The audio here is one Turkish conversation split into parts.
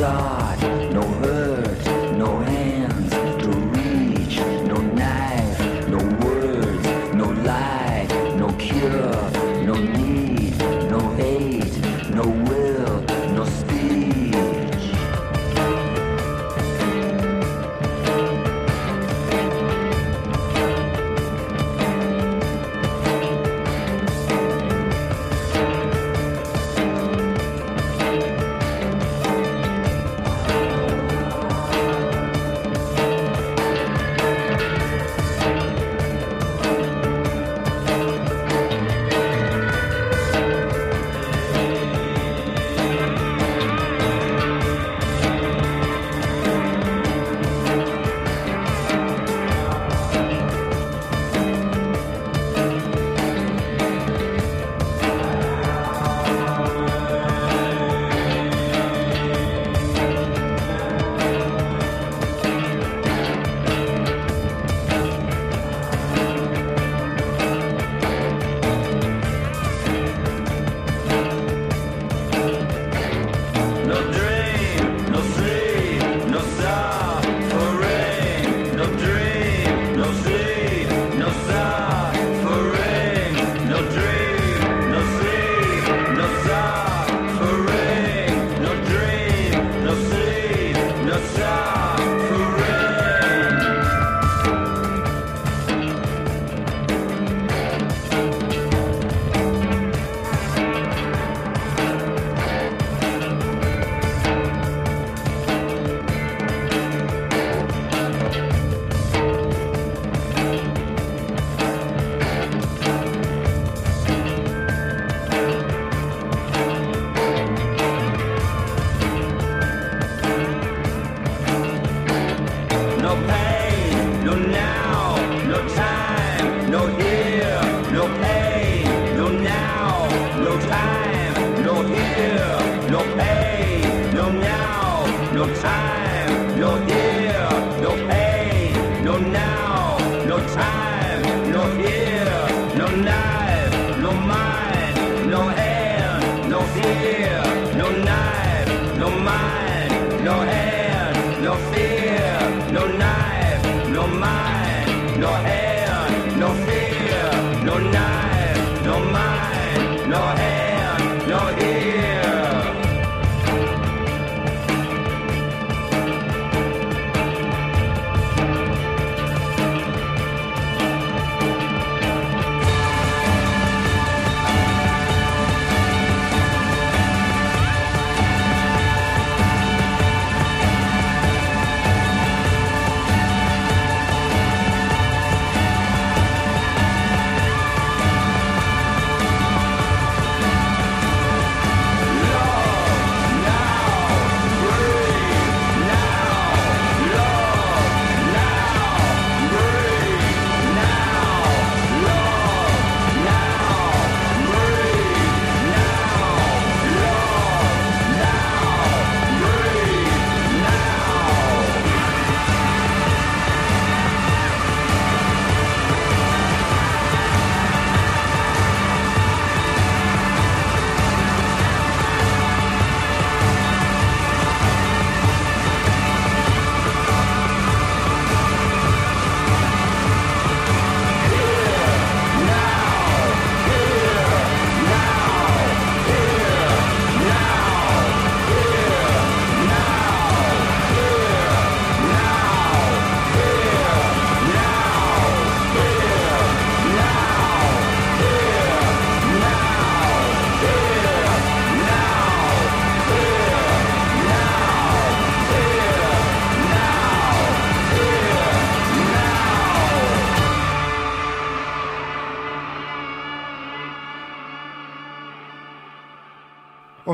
God.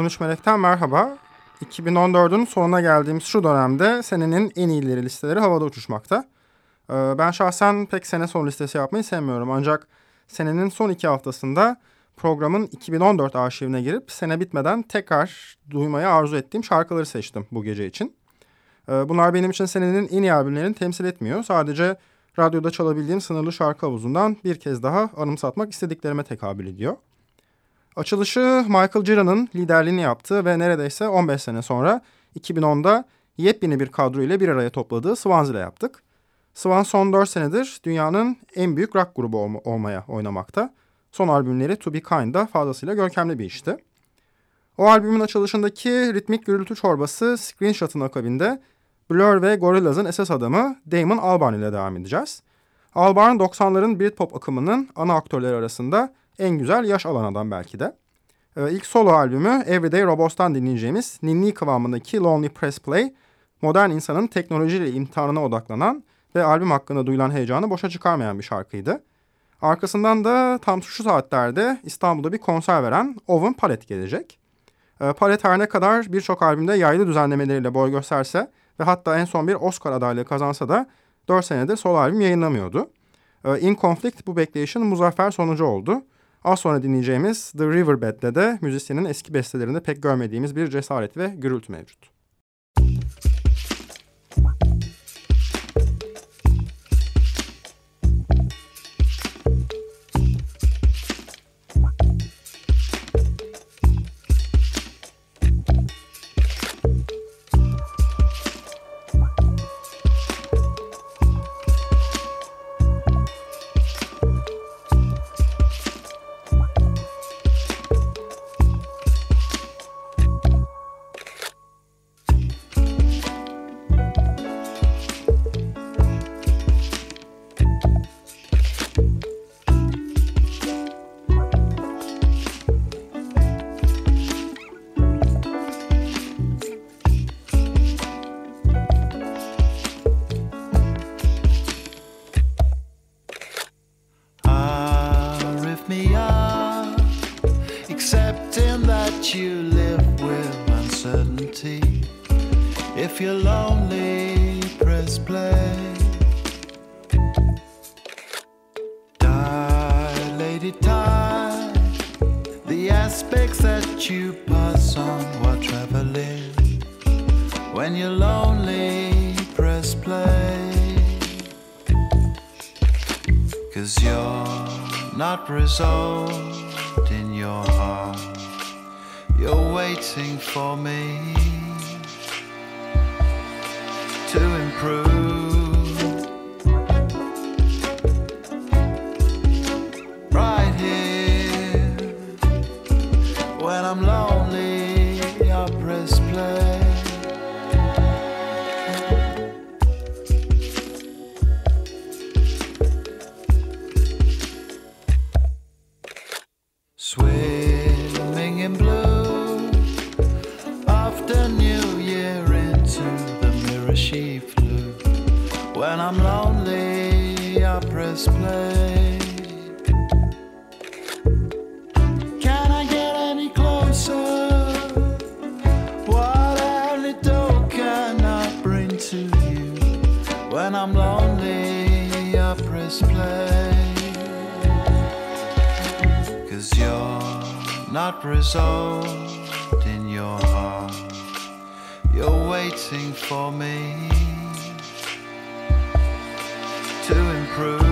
13 Melek'ten merhaba. 2014'ün sonuna geldiğimiz şu dönemde senenin en iyileri listeleri havada uçuşmakta. Ee, ben şahsen pek sene son listesi yapmayı sevmiyorum. Ancak senenin son iki haftasında programın 2014 arşivine girip sene bitmeden tekrar duymayı arzu ettiğim şarkıları seçtim bu gece için. Ee, bunlar benim için senenin en iyi albümlerini temsil etmiyor. Sadece radyoda çalabildiğim sınırlı şarkı havuzundan bir kez daha anımsatmak istediklerime tekabül ediyor. Açılışı Michael Gira'nın liderliğini yaptığı ve neredeyse 15 sene sonra 2010'da yepyeni bir kadro ile bir araya topladığı Swans ile yaptık. Swans son 4 senedir dünyanın en büyük rock grubu olma, olmaya oynamakta. Son albümleri To Be Kind'da fazlasıyla görkemli bir işti. O albümün açılışındaki ritmik gürültü çorbası Screenshot'ın akabinde Blur ve Gorillaz'ın esas adamı Damon Albarn ile devam edeceğiz. Albarn 90'ların Britpop akımının ana aktörleri arasında en güzel yaş alan belki de. Ee, ilk solo albümü Everyday Robots'tan dinleyeceğimiz ninni kıvamındaki Lonely Press Play, modern insanın teknolojiyle imtihanına odaklanan ve albüm hakkında duyulan heyecanı boşa çıkarmayan bir şarkıydı. Arkasından da tam şu saatlerde İstanbul'da bir konser veren Owen Palet gelecek. E, Palet her ne kadar birçok albümde yaylı düzenlemeleriyle boy gösterse ve hatta en son bir Oscar adaylığı kazansa da 4 senedir solo albüm yayınlamıyordu. E, In Conflict bu bekleyişin muzaffer sonucu oldu. Az sonra dinleyeceğimiz The Riverbed'de de müzisyenin eski bestelerinde pek görmediğimiz bir cesaret ve gürültü mevcut. accepting that you live with uncertainty. If you're lonely, press play. Dilated time, the aspects that you pass on while traveling. When you're lonely, press play. Cause you're not resolved in your heart. You're waiting for me to improve. not resolved in your heart. You're waiting for me to improve.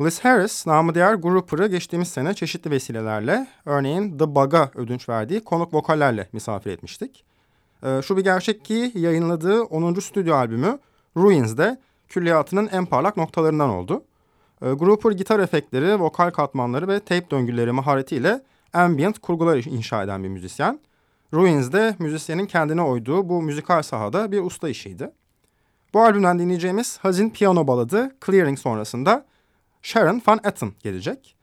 Liz Harris, namı diğer Grouper'ı geçtiğimiz sene çeşitli vesilelerle, örneğin The Bug'a ödünç verdiği konuk vokallerle misafir etmiştik. Ee, şu bir gerçek ki yayınladığı 10. stüdyo albümü Ruins'de külliyatının en parlak noktalarından oldu. Ee, Grouper gitar efektleri, vokal katmanları ve tape döngüleri maharetiyle ambient kurgular inşa eden bir müzisyen. Ruins'de müzisyenin kendine oyduğu bu müzikal sahada bir usta işiydi. Bu albümden dinleyeceğimiz hazin piyano baladı Clearing sonrasında Sharon Van Etten gelecek.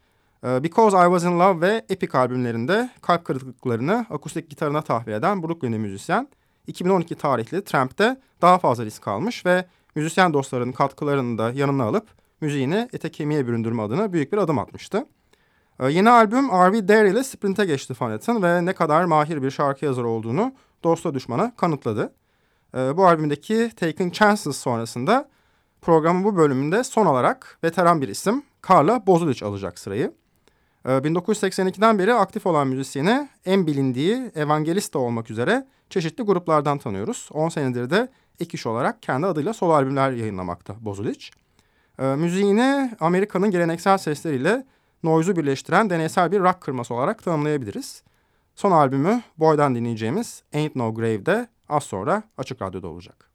Ee, Because I Was In Love ve Epic albümlerinde kalp kırıklıklarını akustik gitarına tahvil eden Brooklyn'li müzisyen 2012 tarihli Tramp'te daha fazla risk almış ve müzisyen dostlarının katkılarını da yanına alıp müziğini ete kemiğe büründürme adına büyük bir adım atmıştı. Ee, yeni albüm R.V. Dare ile sprinte geçti Fanet'in ve ne kadar mahir bir şarkı yazarı olduğunu dosta düşmana kanıtladı. Ee, bu albümdeki Taking Chances sonrasında programın bu bölümünde son olarak veteran bir isim Carla Bozulic alacak sırayı. 1982'den ee, beri aktif olan müzisyeni en bilindiği Evangelista olmak üzere çeşitli gruplardan tanıyoruz. 10 senedir de ek iş olarak kendi adıyla solo albümler yayınlamakta Bozulic. Müziğini Amerika'nın geleneksel sesleriyle noise'u birleştiren deneysel bir rock kırması olarak tanımlayabiliriz. Son albümü Boy'dan dinleyeceğimiz Ain't No Grave'de az sonra Açık Radyo'da olacak.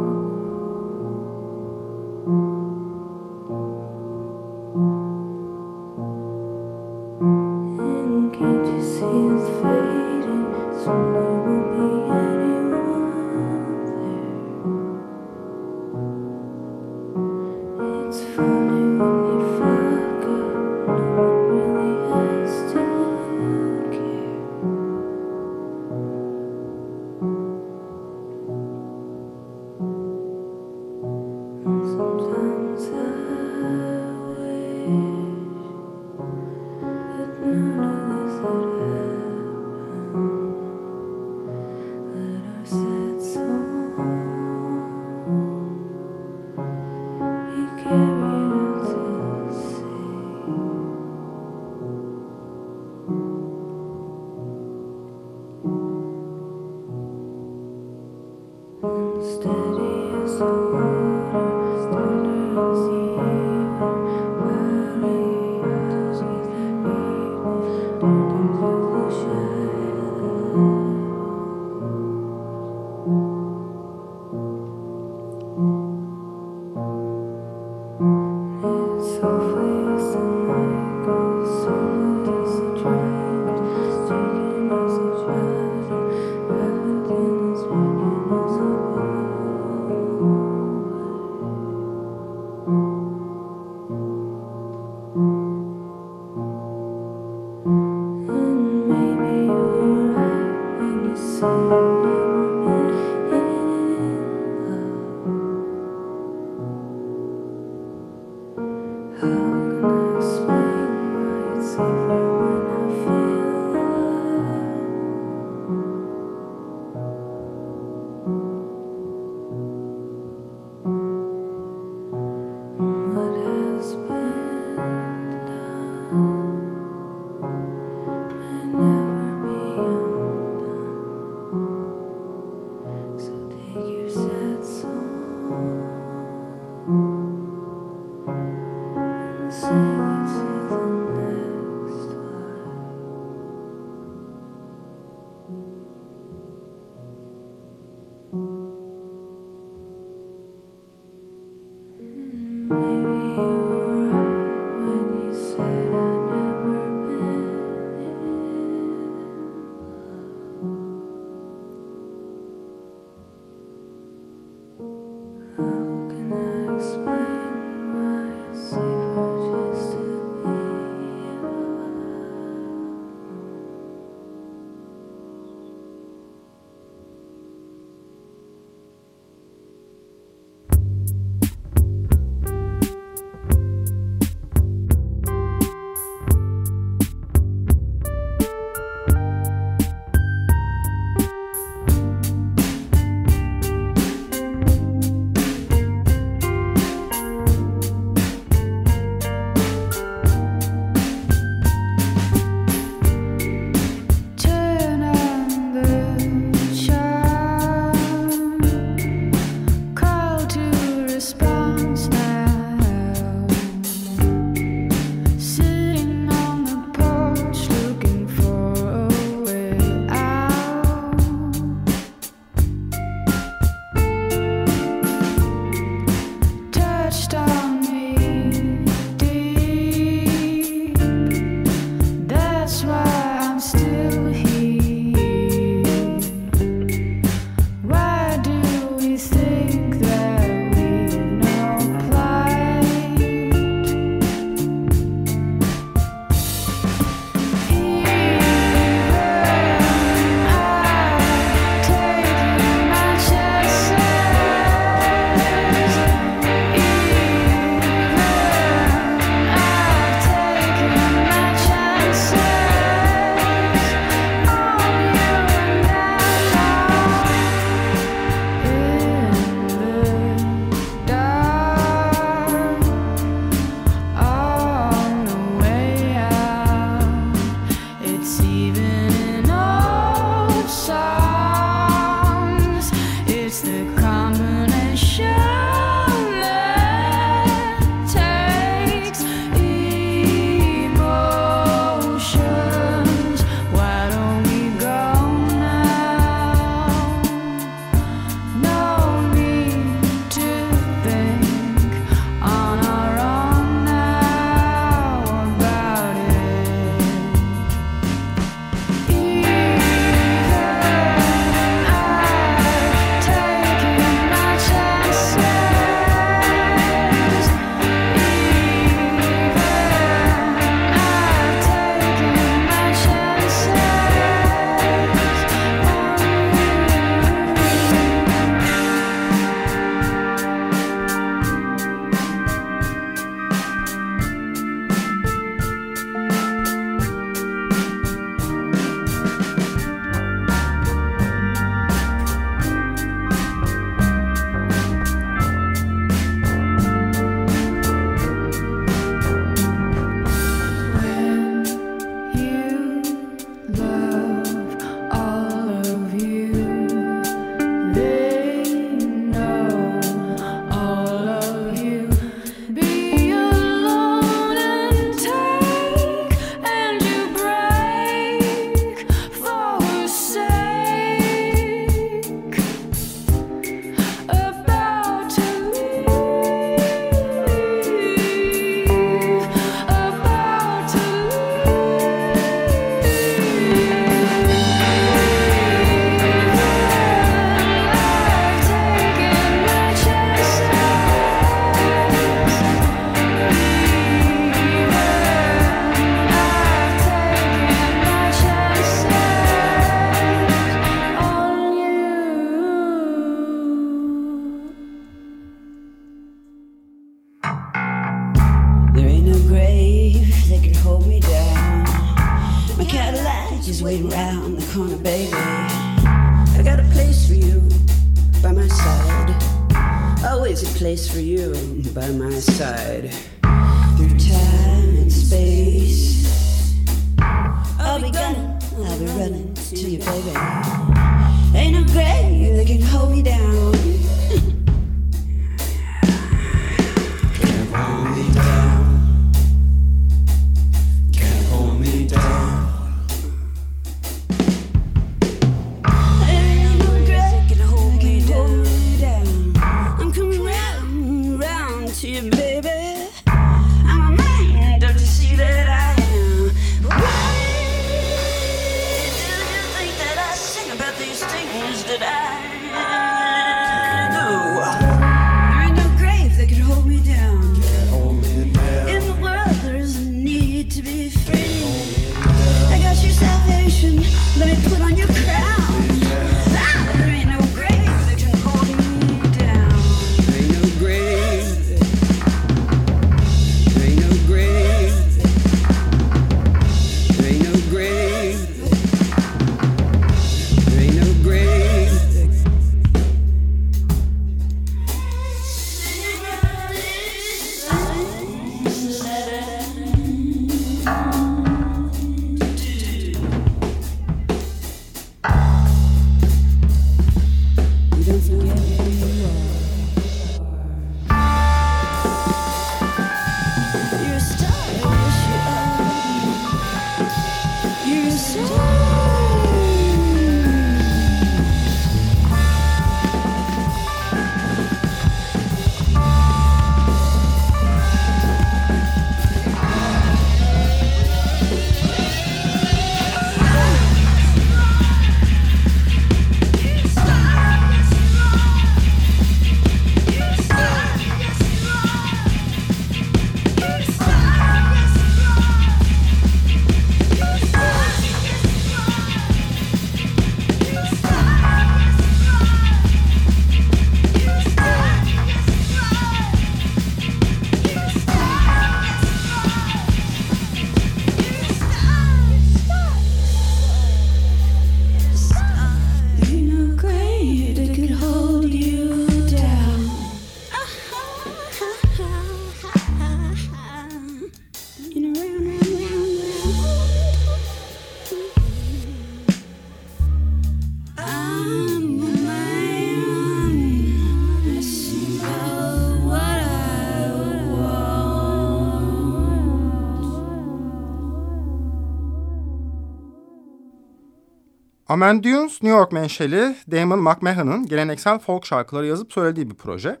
Amen Dunes, New York menşeli Damon McMahon'ın geleneksel folk şarkıları yazıp söylediği bir proje.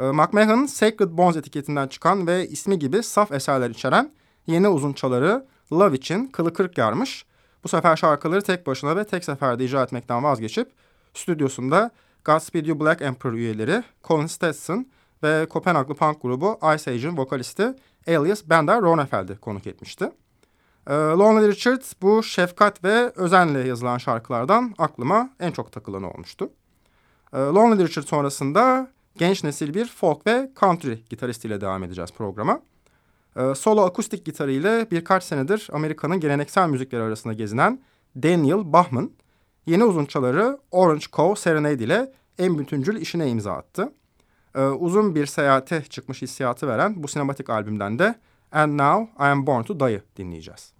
E, McMahon, Sacred Bones etiketinden çıkan ve ismi gibi saf eserler içeren yeni uzunçaları Love için kılı kırk yarmış. Bu sefer şarkıları tek başına ve tek seferde icra etmekten vazgeçip stüdyosunda Godspeed You Black Emperor üyeleri Colin Stetson ve Kopenhaglı punk grubu Ice Age'in vokalisti Alias Bender Ronefeld'i konuk etmişti. Ee, Lonely Richard bu şefkat ve özenle yazılan şarkılardan aklıma en çok takılan olmuştu. Ee, Lonely Richard sonrasında genç nesil bir folk ve country gitaristiyle devam edeceğiz programa. Ee, solo akustik gitarıyla birkaç senedir Amerika'nın geleneksel müzikleri arasında gezinen Daniel Bachman, yeni uzunçaları Orange Cove Serenade ile en bütüncül işine imza attı. uzun bir seyahate çıkmış hissiyatı veren bu sinematik albümden de And Now I Am Born to Die'ı dinleyeceğiz.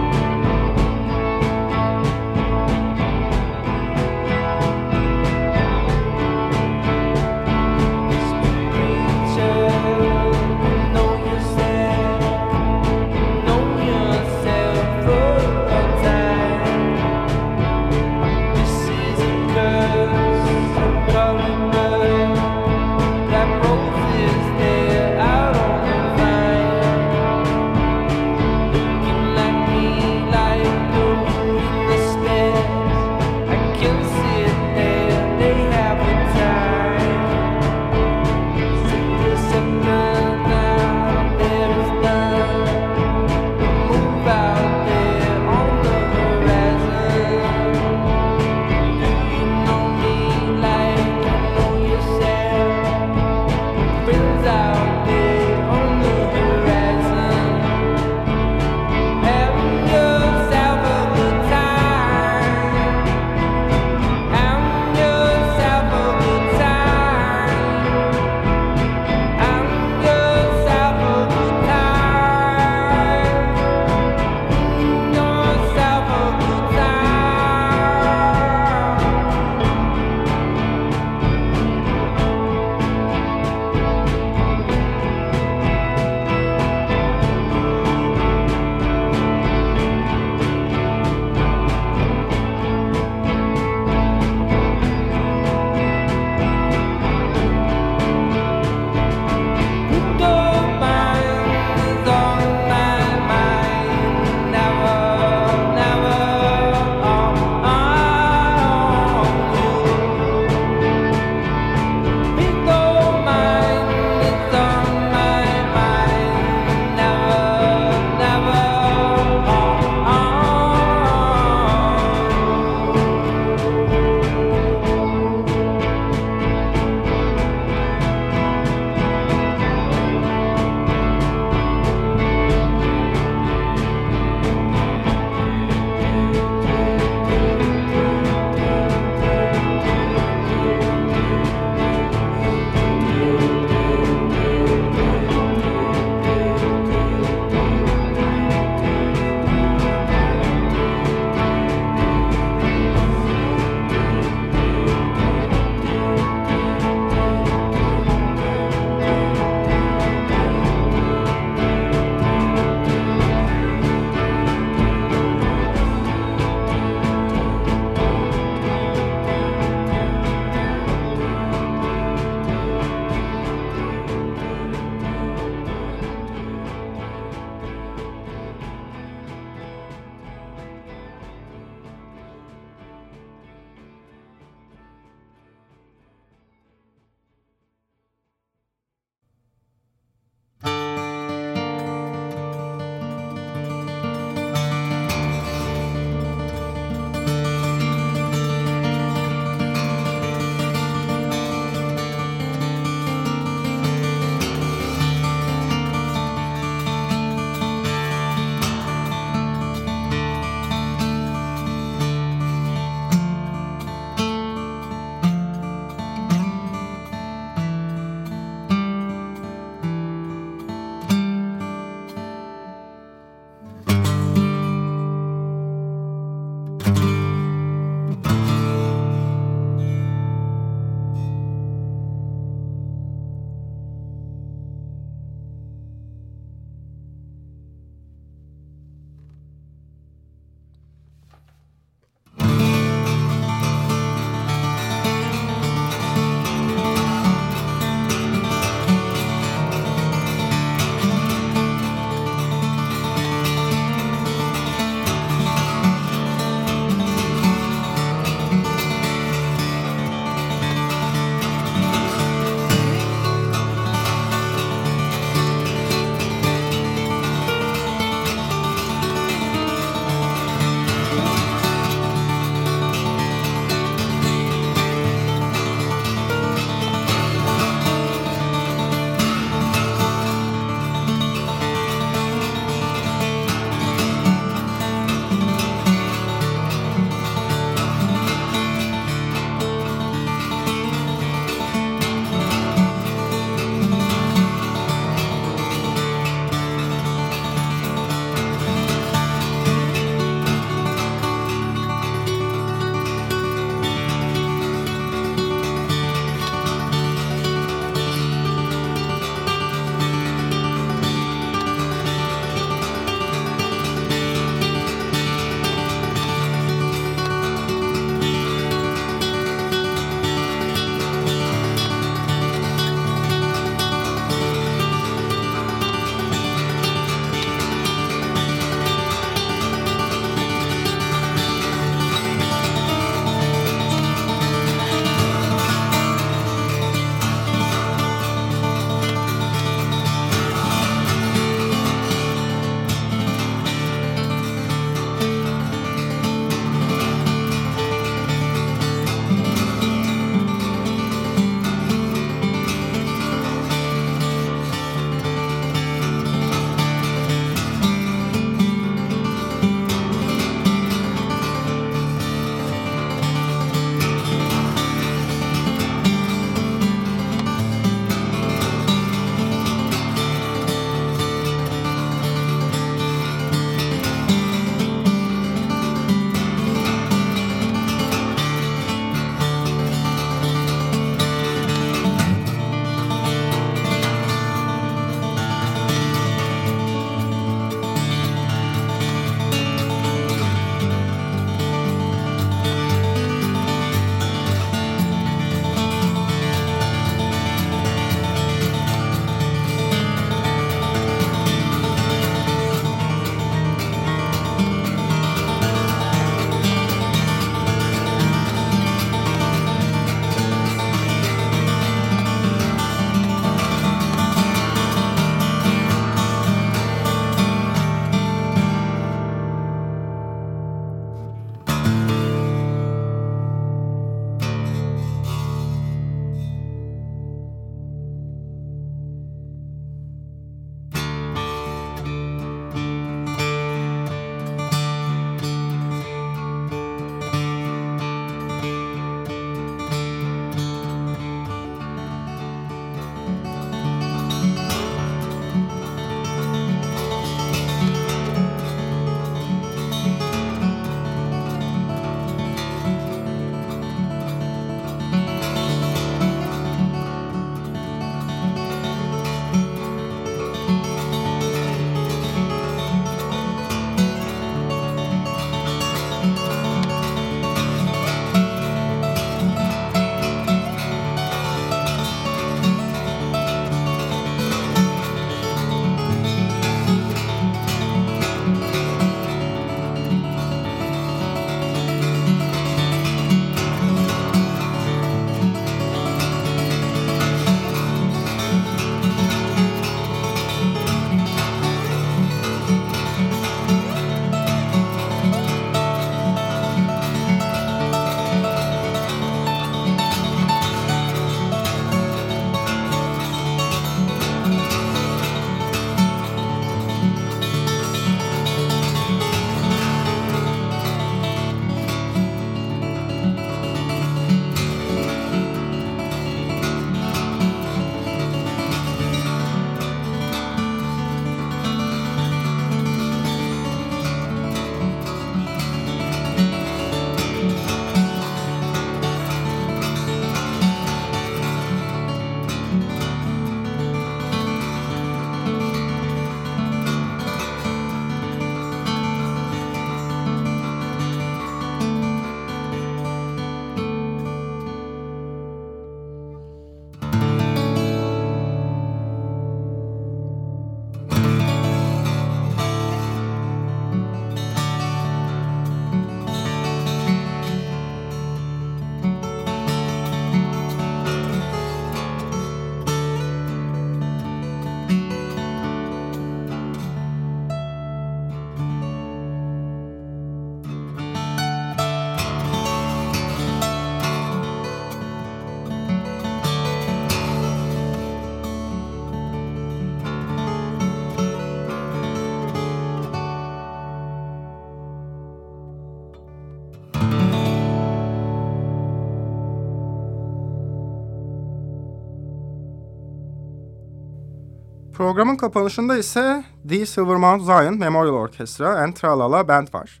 Programın kapanışında ise The Silvermount Zion Memorial Orchestra and Tralala Band var.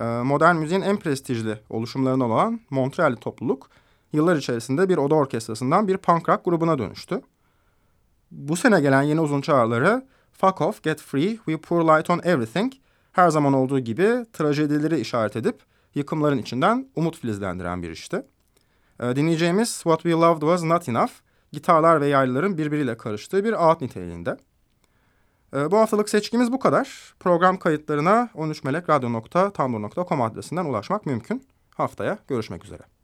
Ee, modern müziğin en prestijli oluşumlarından olan Montreal'li topluluk yıllar içerisinde bir oda orkestrasından bir punk rock grubuna dönüştü. Bu sene gelen yeni uzun çağrıları Fuck Off, Get Free, We Pour Light On Everything her zaman olduğu gibi trajedileri işaret edip yıkımların içinden umut filizlendiren bir işti. Ee, dinleyeceğimiz What We Loved Was Not Enough, gitarlar ve yaylıların birbiriyle karıştığı bir ağıt niteliğinde. Ee, bu haftalık seçkimiz bu kadar. Program kayıtlarına 13melekradyo.tumblr.com adresinden ulaşmak mümkün. Haftaya görüşmek üzere.